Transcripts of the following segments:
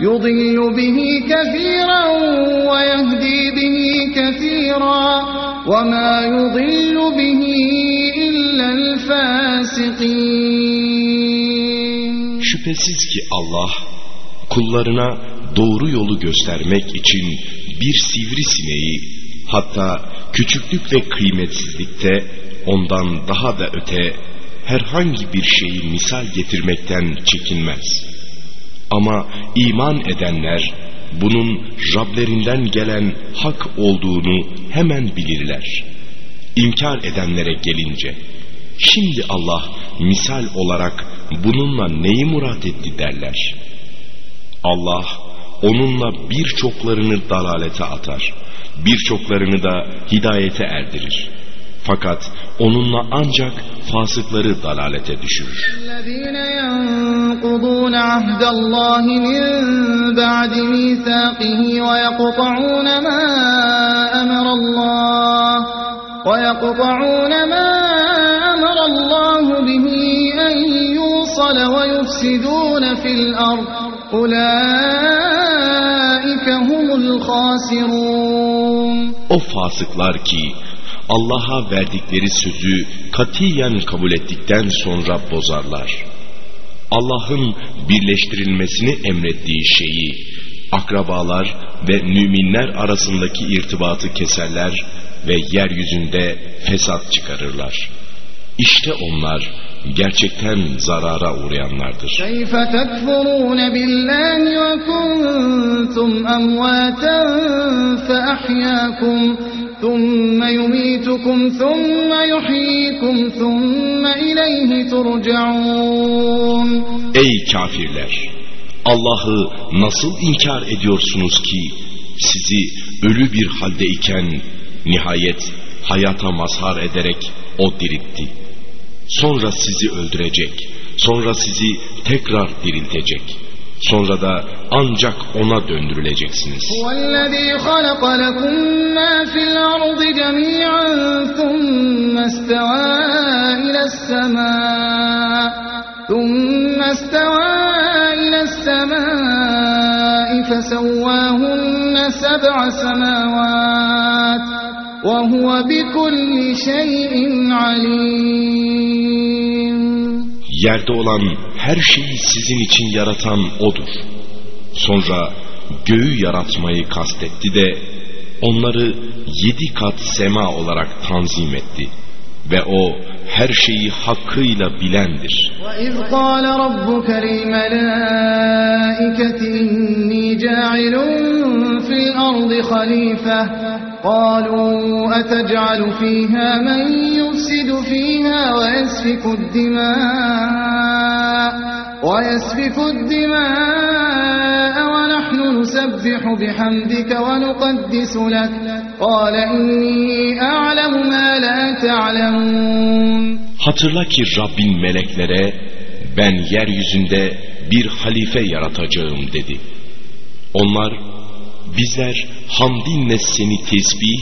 يضل به كثيرا ويهدي به كثيرا وما يضل به إلا الفاسقين Şüphesiz ki Allah kullarına doğru yolu göstermek için bir sivrisineği hatta küçüklük ve kıymetsizlikte ondan daha da öte herhangi bir şeyi misal getirmekten çekinmez. Ama iman edenler bunun Rablerinden gelen hak olduğunu hemen bilirler. İnkar edenlere gelince, şimdi Allah misal olarak bununla neyi murat etti derler. Allah onunla birçoklarını dalalete atar, birçoklarını da hidayete erdirir. Fakat onunla ancak fasıkları dalalete düşürür. ينقضون عهد الله من بعد ميثاقه ويقطعون ما أمر الله ويقطعون ما أمر الله به أن يوصل ويفسدون في الأرض أولئك هم الخاسرون O ki Allah'a verdikleri sözü katiyen kabul ettikten sonra bozarlar. Allah'ın birleştirilmesini emrettiği şeyi akrabalar ve müminler arasındaki irtibatı keserler ve yeryüzünde fesat çıkarırlar. İşte onlar gerçekten zarara uğrayanlardır. كيف تكفرون بالله وكنتم أمواتا فأحياكم ثم يميتكم ثم يحييكم ثم إليه ترجعون Ey kafirler! Allah'ı nasıl inkar ediyorsunuz ki sizi ölü bir haldeyken nihayet hayata mazhar ederek o diritti. Sonra sizi öldürecek, sonra sizi tekrar diriltecek. Sonra da ancak ona döndürüleceksiniz. Yerde olan her şeyi sizin için yaratan O'dur. Sonra göğü yaratmayı kastetti de onları yedi kat sema olarak tanzim etti. Ve O her şeyi hakkıyla bilendir. وإذ قال ربك للملائكة إني جاعل في الأرض خليفة قالوا أتجعل فيها من يفسد فيها ويسفك الدماء ويسفك الدماء ونحن نسبح بحمدك ونقدس لك قال إني أعلم ما لا تعلمون Hatırla ki Rabbin meleklere ben yeryüzünde bir halife yaratacağım dedi. Onlar bizler hamdinle seni tesbih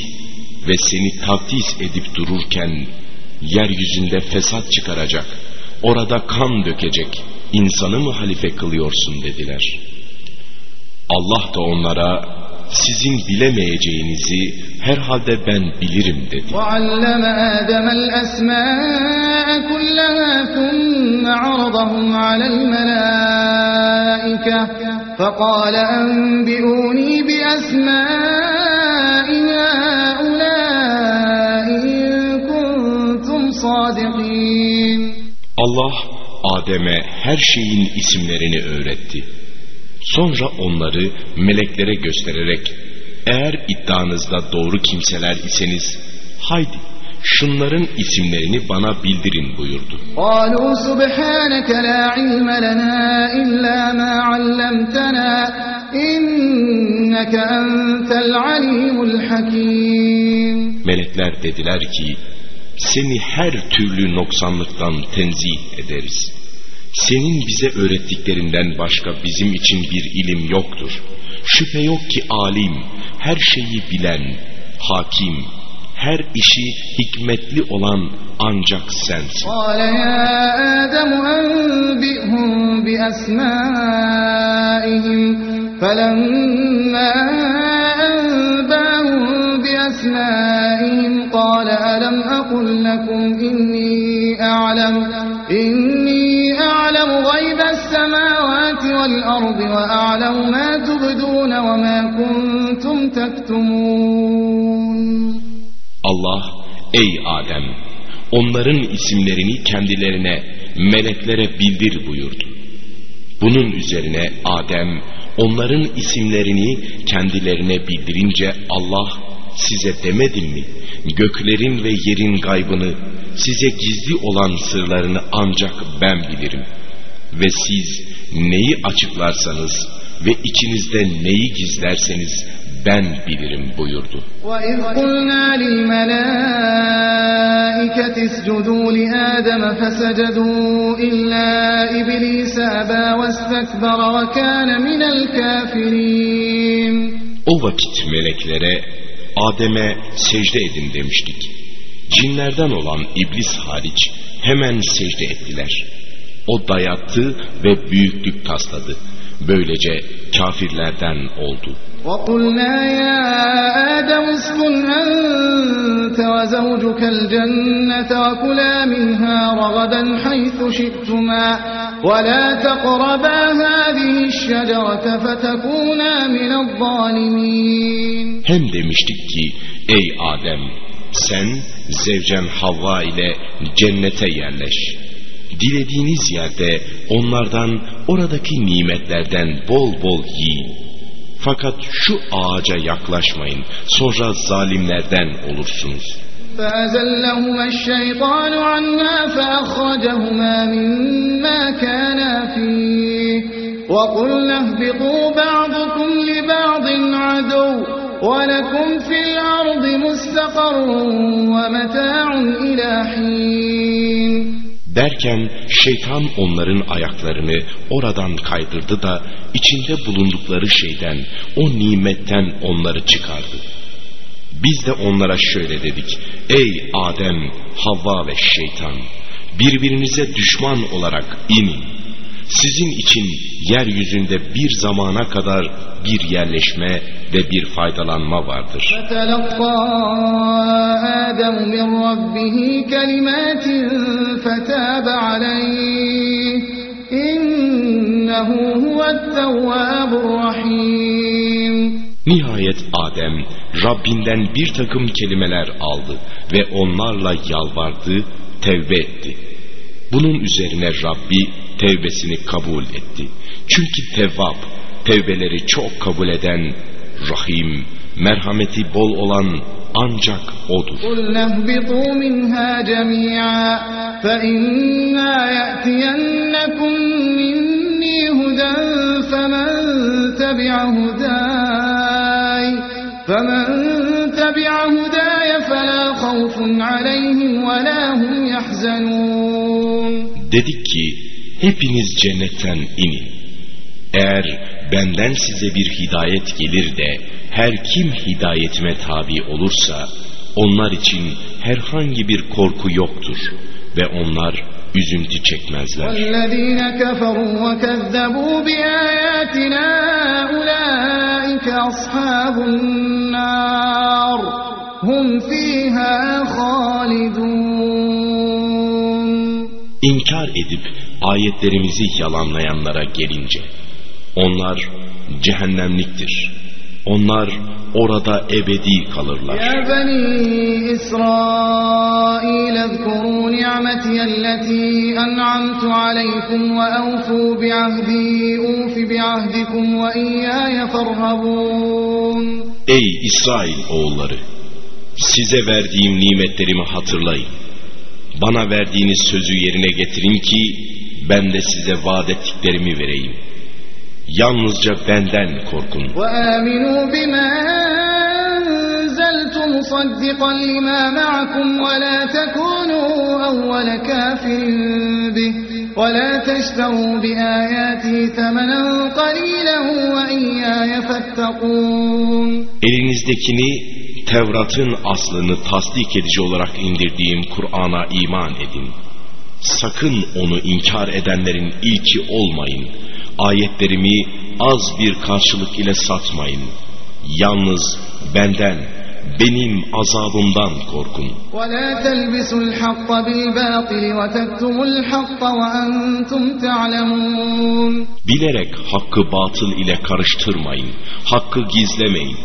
ve seni takdis edip dururken yeryüzünde fesat çıkaracak, orada kan dökecek insanı mı halife kılıyorsun dediler. Allah da onlara sizin bilemeyeceğinizi herhalde ben bilirim dedi. وعلم آدم الأسماء كلها ثم عرضهم على الملائكة فقال أنبئوني بأسماء هؤلاء إن كنتم صادقين Allah Adem'e her şeyin isimlerini öğretti. Sonra onları meleklere göstererek eğer iddianızda doğru kimseler iseniz haydi şunların isimlerini bana bildirin buyurdu. قالوا سبحانك لا علم لنا إلا ما علمتنا إنك أنت العليم الحكيم Melekler dediler ki, seni her türlü noksanlıktan tenzih ederiz. Senin bize öğrettiklerinden başka bizim için bir ilim yoktur. Şüphe yok ki alim, her şeyi bilen, hakim, her işi hikmetli olan ancak sensin. قال يا آدم أنبئهم بأسمائهم فلما أنباهم بأسمائهم قال ألم أقل لكم إني السماوات والأرض وأعلم ما تبدون وما كنتم تكتمون Allah, ey Adem, onların isimlerini kendilerine, meleklere bildir buyurdu. Bunun üzerine Adem, onların isimlerini kendilerine bildirince Allah, size demedim mi? Göklerin ve yerin gaybını, size gizli olan sırlarını ancak ben bilirim. Ve siz neyi açıklarsanız ve içinizde neyi gizlerseniz ben bilirim buyurdu. وإذ قلنا للملائكة اسجدوا لآدم فسجدوا إلا إبليس أبى واستكبر وكان من الكافرين O vakit meleklere Adem'e secde edin demiştik. Cinlerden olan iblis hariç hemen secde ettiler. O dayattı ve büyüklük tasladı. Böylece kafirlerden oldu. وقلنا يا آدم اسكن أنت وزوجك الجنة وكلا منها رغدا حيث شئتما ولا تقربا هذه الشجرة فتكونا من الظالمين Hem demiştik ki ey Adem sen zevcen Havva ile cennete yerleş. Dilediğiniz yerde onlardan oradaki nimetlerden bol bol yiyin. Fakat şu ağaca yaklaşmayın sonra zalimlerden olursunuz. فأزلهما الشيطان عنها فأخرجهما مما كانا فيه وقلنا اهبطوا بعضكم لبعض عدو ولكم في الأرض مستقر ومتاع إلى حين Derken şeytan onların ayaklarını oradan kaydırdı da içinde bulundukları şeyden, o nimetten onları çıkardı. Biz de onlara şöyle dedik. Ey Adem, Havva ve şeytan! Birbirinize düşman olarak inin sizin için yeryüzünde bir zamana kadar bir yerleşme ve bir faydalanma vardır. Nihayet Adem Rabbinden bir takım kelimeler aldı ve onlarla yalvardı, tevbe etti. Bunun üzerine Rabbi tevbesini kabul etti. Çünkü tevvap, tevbeleri çok kabul eden, rahim, merhameti bol olan ancak O'dur. قلنا اهبطوا منها جميعا فإما يأتينكم مني هدى فمن تبع هداي فمن تبع هداي فلا خوف عليهم ولا هم يحزنون Dedik ki hepiniz cennetten inin. Eğer benden size bir hidayet gelir de her kim hidayetime tabi olursa onlar için herhangi bir korku yoktur ve onlar üzüntü çekmezler. Hum fiha İnkar edip ayetlerimizi yalanlayanlara gelince onlar cehennemliktir. Onlar orada ebedi kalırlar. Ya bani İsrail ezkuru ni'meti elleti en'amtu aleykum ve evfu bi'ahdi ufi bi'ahdikum ve iyyaya farhabun. Ey İsrail oğulları! Size verdiğim nimetlerimi hatırlayın. Bana verdiğiniz sözü yerine getirin ki ben de size vaat ettiklerimi vereyim. Yalnızca benden korkun. وآمنوا بما أنزلت مصدقا لما معكم ولا تكونوا أول كافر به ولا تشتروا بآياتي ثمنا قليلا وإياي فاتقون Elinizdekini Tevrat'ın aslını tasdik edici olarak indirdiğim Kur'an'a iman edin. Sakın onu inkar edenlerin ilki olmayın. Ayetlerimi az bir karşılık ile satmayın. Yalnız benden, benim azabımdan korkun. Bilerek hakkı batıl ile karıştırmayın. Hakkı gizlemeyin.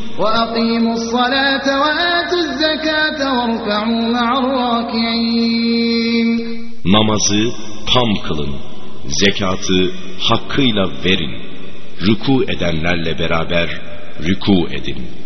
Namazı tam kılın. Zekatı hakkıyla verin. Rüku edenlerle beraber rüku edin.